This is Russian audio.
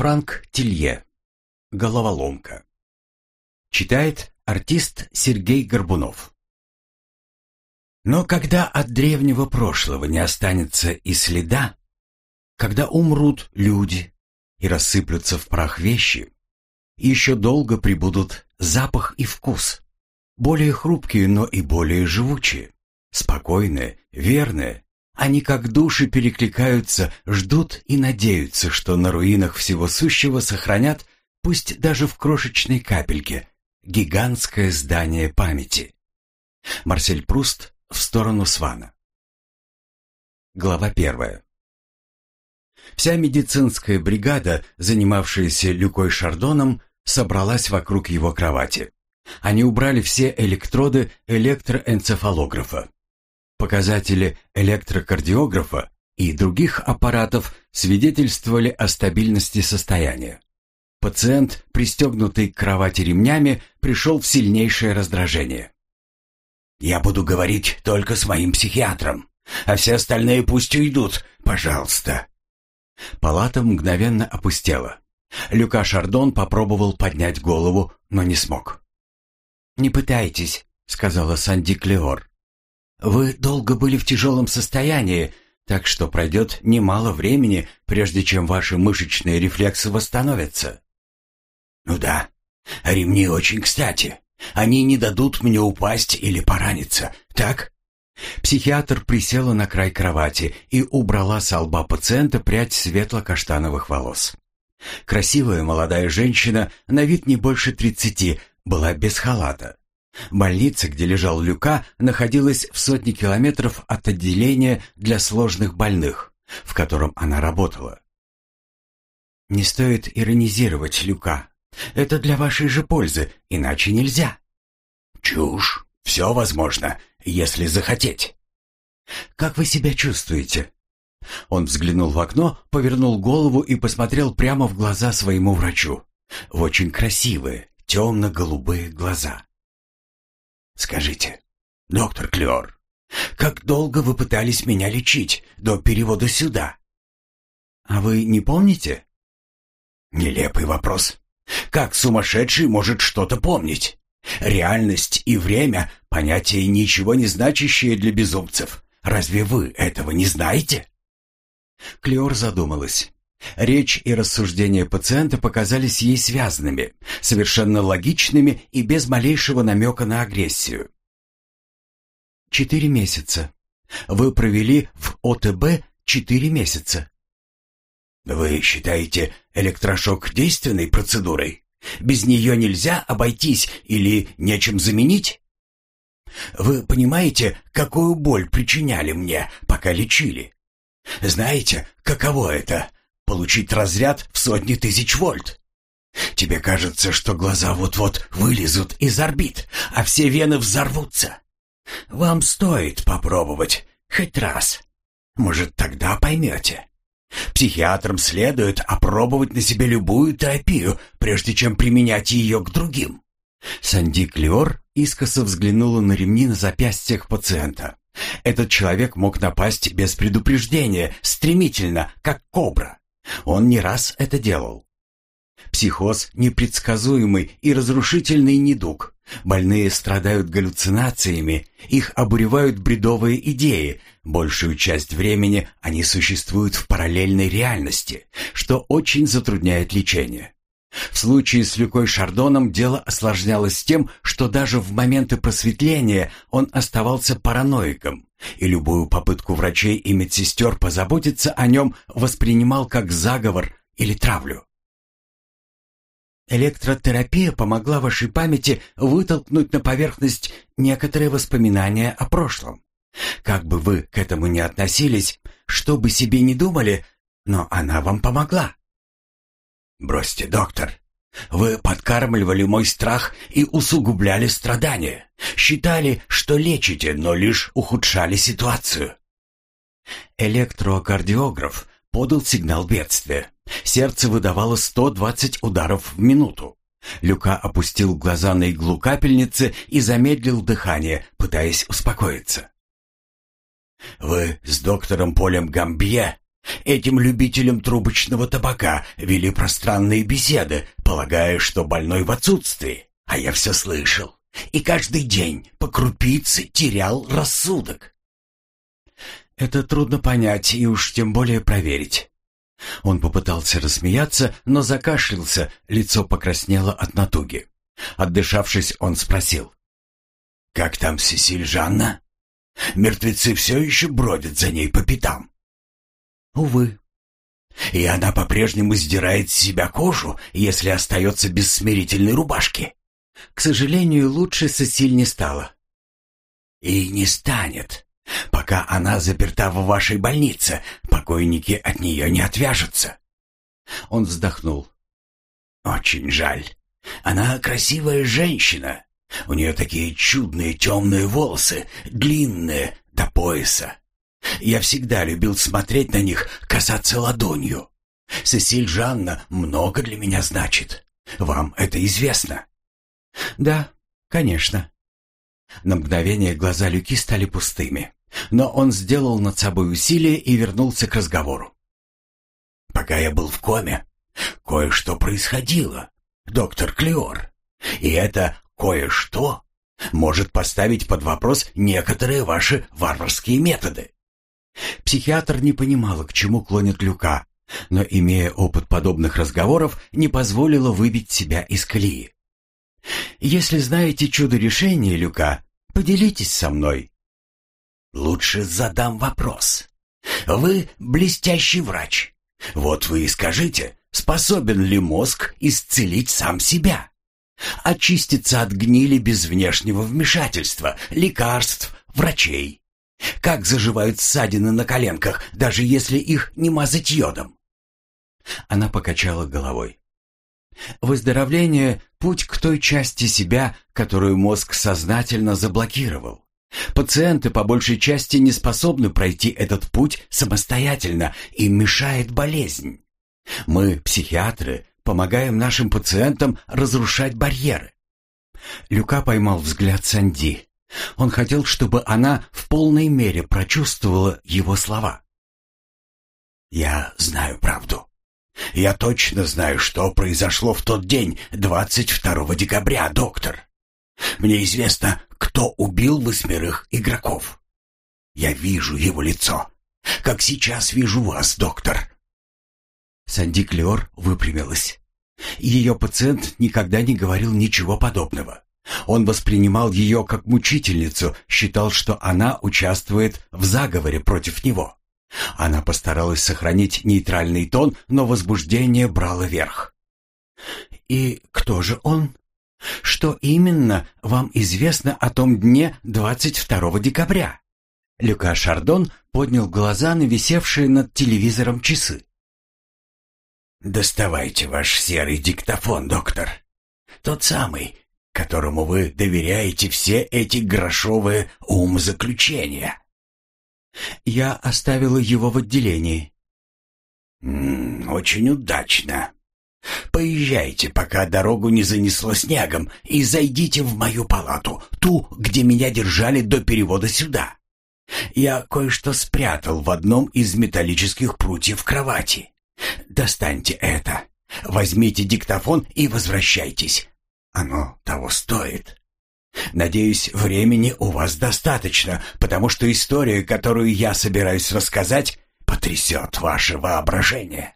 Франк Тилье. Головоломка. Читает артист Сергей Горбунов. Но когда от древнего прошлого не останется и следа, когда умрут люди и рассыплются в прах вещи, еще долго прибудут запах и вкус, более хрупкие, но и более живучие, спокойные, верные, они как души перекликаются, ждут и надеются, что на руинах всего сущего сохранят, пусть даже в крошечной капельке, гигантское здание памяти. Марсель Пруст в сторону Свана. Глава первая. Вся медицинская бригада, занимавшаяся Люкой Шардоном, собралась вокруг его кровати. Они убрали все электроды электроэнцефалографа. Показатели электрокардиографа и других аппаратов свидетельствовали о стабильности состояния. Пациент, пристегнутый к кровати ремнями, пришел в сильнейшее раздражение. «Я буду говорить только с моим психиатром, а все остальные пусть уйдут, пожалуйста». Палата мгновенно опустела. Люка Шардон попробовал поднять голову, но не смог. «Не пытайтесь», — сказала Санди Клеор. Вы долго были в тяжелом состоянии, так что пройдет немало времени, прежде чем ваши мышечные рефлексы восстановятся. Ну да, ремни очень кстати. Они не дадут мне упасть или пораниться, так? Психиатр присела на край кровати и убрала с лба пациента прядь светло-каштановых волос. Красивая молодая женщина, на вид не больше тридцати, была без халата. Больница, где лежал Люка, находилась в сотне километров от отделения для сложных больных, в котором она работала. «Не стоит иронизировать, Люка. Это для вашей же пользы, иначе нельзя». «Чушь. Все возможно, если захотеть». «Как вы себя чувствуете?» Он взглянул в окно, повернул голову и посмотрел прямо в глаза своему врачу. В очень красивые, темно-голубые глаза. Скажите, доктор Клёр, как долго вы пытались меня лечить до перевода сюда? А вы не помните? Нелепый вопрос. Как сумасшедший может что-то помнить? Реальность и время — понятия ничего не значащие для безумцев. Разве вы этого не знаете? Клеор задумалась. Речь и рассуждения пациента показались ей связанными, совершенно логичными и без малейшего намека на агрессию. «Четыре месяца. Вы провели в ОТБ четыре месяца». «Вы считаете электрошок действенной процедурой? Без нее нельзя обойтись или нечем заменить?» «Вы понимаете, какую боль причиняли мне, пока лечили? Знаете, каково это получить разряд в сотни тысяч вольт. Тебе кажется, что глаза вот-вот вылезут из орбит, а все вены взорвутся. Вам стоит попробовать хоть раз. Может, тогда поймете. Психиатрам следует опробовать на себе любую терапию, прежде чем применять ее к другим. Санди Клиор искоса взглянула на ремни на запястьях пациента. Этот человек мог напасть без предупреждения, стремительно, как кобра. Он не раз это делал. Психоз – непредсказуемый и разрушительный недуг. Больные страдают галлюцинациями, их обуревают бредовые идеи. Большую часть времени они существуют в параллельной реальности, что очень затрудняет лечение. В случае с Люкой Шардоном дело осложнялось тем, что даже в моменты просветления он оставался параноиком, и любую попытку врачей и медсестер позаботиться о нем воспринимал как заговор или травлю. Электротерапия помогла вашей памяти вытолкнуть на поверхность некоторые воспоминания о прошлом. Как бы вы к этому ни относились, что бы себе ни думали, но она вам помогла. «Бросьте, доктор. Вы подкармливали мой страх и усугубляли страдания. Считали, что лечите, но лишь ухудшали ситуацию». Электрокардиограф подал сигнал бедствия. Сердце выдавало 120 ударов в минуту. Люка опустил глаза на иглу капельницы и замедлил дыхание, пытаясь успокоиться. «Вы с доктором Полем Гамбье Этим любителям трубочного табака вели пространные беседы, полагая, что больной в отсутствии. А я все слышал. И каждый день по крупице терял рассудок. Это трудно понять и уж тем более проверить. Он попытался рассмеяться, но закашлялся, лицо покраснело от натуги. Отдышавшись, он спросил. «Как там Сесиль Жанна? Мертвецы все еще бродят за ней по пятам?» «Увы». «И она по-прежнему сдирает с себя кожу, если остается без смирительной рубашки?» «К сожалению, лучше Сесиль не стала». «И не станет, пока она заперта в вашей больнице. Покойники от нее не отвяжутся». Он вздохнул. «Очень жаль. Она красивая женщина. У нее такие чудные темные волосы, длинные, до пояса. Я всегда любил смотреть на них, касаться ладонью. Сесиль Жанна много для меня значит. Вам это известно?» «Да, конечно». На мгновение глаза Люки стали пустыми, но он сделал над собой усилие и вернулся к разговору. «Пока я был в коме, кое-что происходило, доктор Клеор. И это кое-что может поставить под вопрос некоторые ваши варварские методы. Психиатр не понимала, к чему клонит Люка, но, имея опыт подобных разговоров, не позволила выбить себя из колеи. «Если знаете чудо решения, Люка, поделитесь со мной». «Лучше задам вопрос. Вы блестящий врач. Вот вы и скажите, способен ли мозг исцелить сам себя? Очиститься от гнили без внешнего вмешательства, лекарств, врачей?» Как заживают ссадины на коленках, даже если их не мазать йодом? Она покачала головой. Выздоровление — путь к той части себя, которую мозг сознательно заблокировал. Пациенты по большей части не способны пройти этот путь самостоятельно, им мешает болезнь. Мы, психиатры, помогаем нашим пациентам разрушать барьеры. Люка поймал взгляд Санди. Он хотел, чтобы она в полной мере прочувствовала его слова. «Я знаю правду. Я точно знаю, что произошло в тот день, 22 декабря, доктор. Мне известно, кто убил восьмерых игроков. Я вижу его лицо, как сейчас вижу вас, доктор». Санди Клеор выпрямилась. Ее пациент никогда не говорил ничего подобного. Он воспринимал ее как мучительницу, считал, что она участвует в заговоре против него. Она постаралась сохранить нейтральный тон, но возбуждение брало верх. «И кто же он? Что именно вам известно о том дне 22 декабря?» Люка Шардон поднял глаза на висевшие над телевизором часы. «Доставайте ваш серый диктофон, доктор. Тот самый, которому вы доверяете все эти грошовые умозаключения. Я оставила его в отделении. Очень удачно. Поезжайте, пока дорогу не занесло снегом, и зайдите в мою палату, ту, где меня держали до перевода сюда. Я кое-что спрятал в одном из металлических прутьев кровати. Достаньте это. Возьмите диктофон и возвращайтесь. Оно того стоит. Надеюсь, времени у вас достаточно, потому что история, которую я собираюсь рассказать, потрясет ваше воображение.